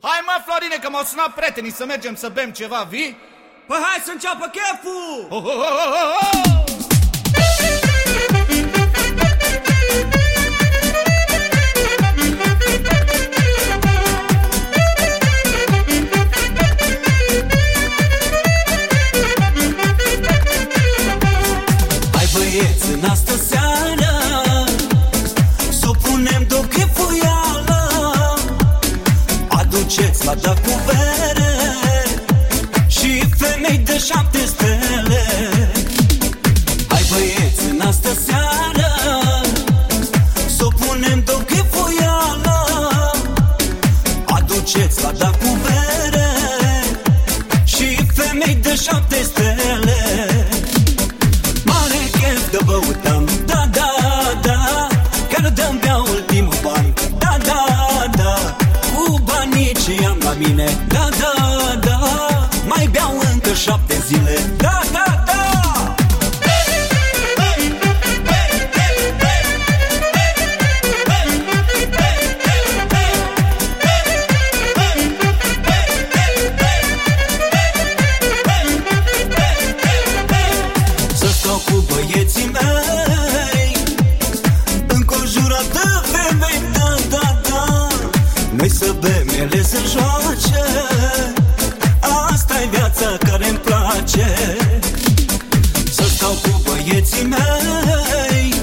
Hai mă, Florine, că m-au sunat prietenii să mergem să bem ceva, vii? Păi hai să înceapă cheful! Oh, oh, oh, oh, oh! Hai băieți, în astă la da cu bere Și femei de șapte stele. Hai băieți, în astă seară Să punem de-o chefuială Aduceți la da cu mine. Da, da, da Mai beau încă șapte zile. Da, da, da cu băieții mei.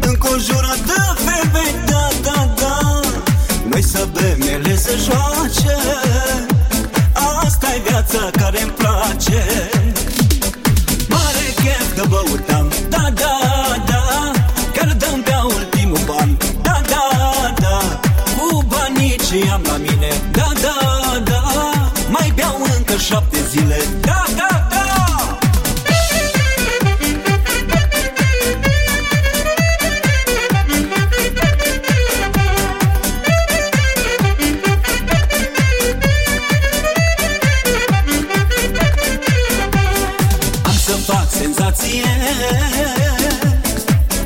Înconjurat de femei, da, da, da. Noi să bem, ele să joace. Asta e viața care-mi place. Mare chef de băutam Da, da, da. Chiar dăm bea ultimul ban Da, da, da. Cu banii ce am la mine Da, da, da. Mai beau încă șapte zile Da, da, da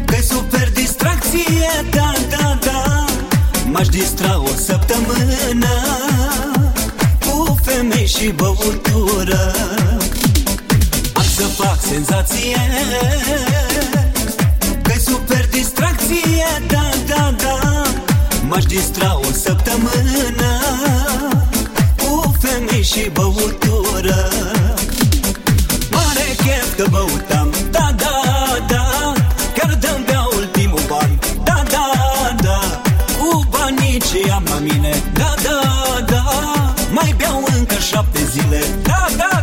Că-i super distracție Da, da, da. M-aș distra o săptămână Cu femei și băutură. Am să fac senzație Că-i super distracție Da, da, da. M-aș distra o săptămână Cu femei și băutură. Mare chef că băutam mai beau încă șapte zile. Da, da